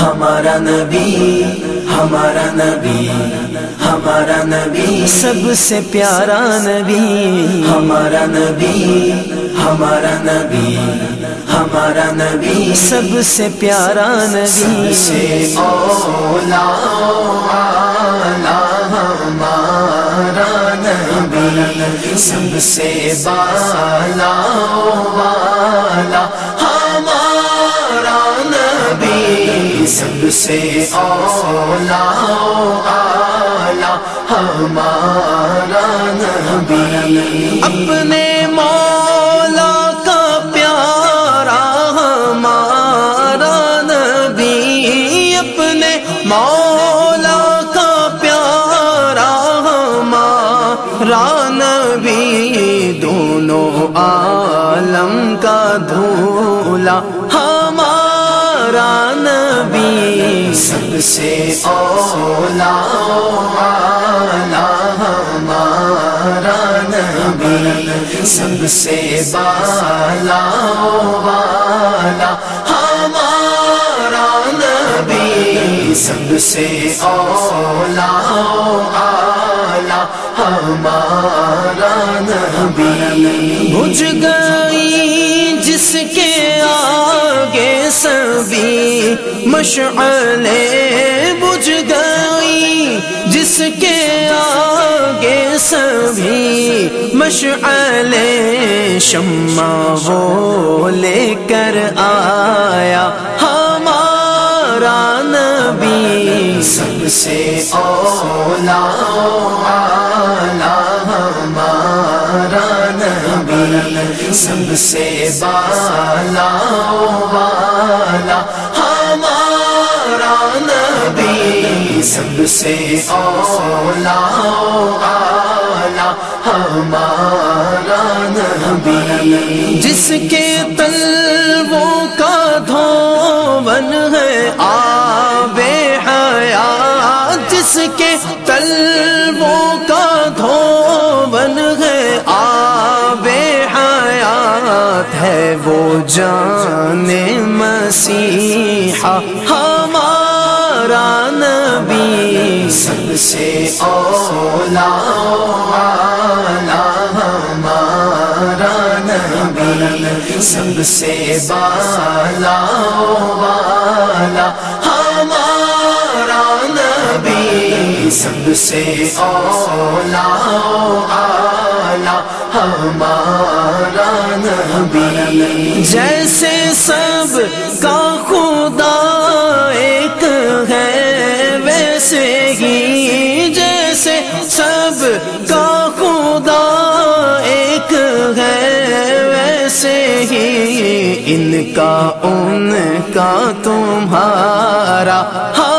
ہمارا نبی ہمارا نبی ہمارا نبی۔ سب سے پیارا نبی۔ ہمارا نبی ہمارا نبی ہمارا نبی۔ سب سے پیارا نبی۔ سے اولا ہمارا نبی۔ سب سے بالا والا نبی سب سے اولا والا ہمارا نبی۔ اپنے مولا کا پیارا، ہمارا نبی۔ اپنے مولا کا پیارا، ہمارا نبی۔ دونوں عالم کا دھولا ہمارا نبی سب سے اولا والا ہمارا نبی سب سے بالا والا ہمارا نبی سب سے اولا والا ہمارا نبی بجھ گئی جس کے آگے سبھی مشعلیں بجھ گئی، جس کے آگے سبھی مشعلیں شمع وہ لے کر آیا۔ ہمارا نبی، سب سے اولا سب سے بالا والا، ہمارا نبی سب سے اولا والا، ہمارا نبی۔ جس کے تلووں کا دھون ہے آب حیات، جس کے تلووں ہے وہ جان مسیحا، ہمارا نبی۔ سب سے اولا ہمارا نبی۔ سب سے بالا والا ہمارا نبی۔ سب سے اولا والا ہمارا نبی۔ جیسے سب کا خدا ایک ہے، ویسے ہی جیسے سب کا خدا ایک ہے، ویسے ہی ان کا ان کا تمہارا۔ ہمارا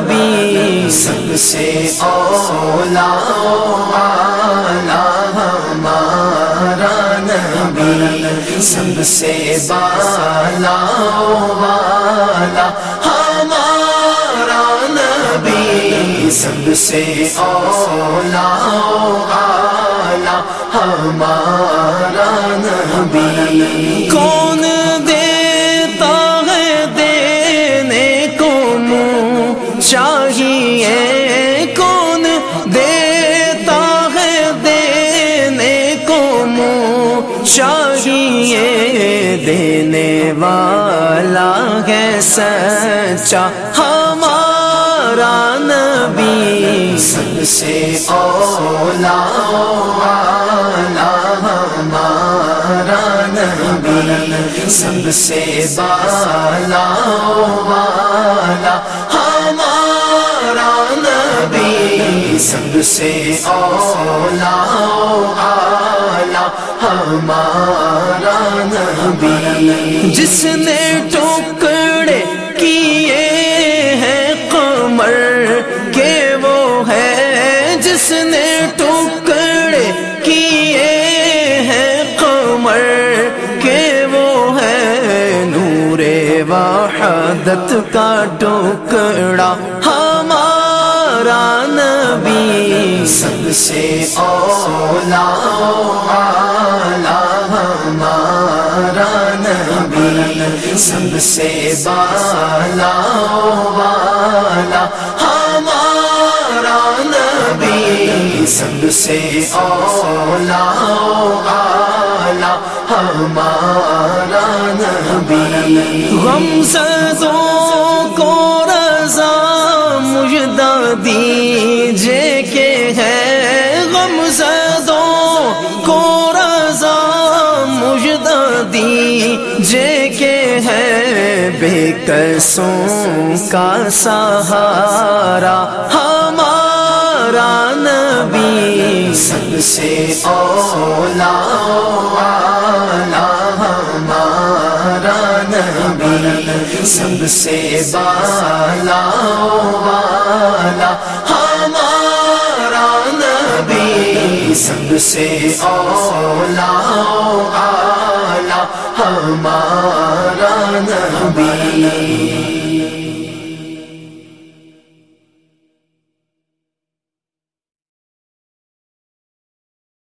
نبی. سب سے اولا والا ہمارا نبی. سب سے بالا والا ہمارا نبی. سب سے اولا والا ہمارا نبی. کون والا ہے سچا ہمارا نبی۔ سب سے اولا والا ہمارا نبی۔ سب سے بالا والا ہمارا نبی۔ سب سے اولا والا ہمارا نبی۔ جس نے ٹکڑے کیے ہیں قمر کے وہ ہے۔ جس نے ٹکڑے کیے ہیں قمر کے وہ ہے۔ نور وحدت کا ٹکڑا ہمارا نبی۔ سب سے اولا والا ہمارا نبی، سب سے بالا والا ہمارا نبی، سب سے اولا والا ہمارا نبی۔ غم سزوں کو رضا مجدہ دیجے کہ ہے غم سزوں کو دیجے کہ ہے بے قصوں کا سہارا ہمارا نبی سب سے اولا والا ہمارا نبی سب سے بالا والا سب سے اولا آلہ ہمارا نبی۔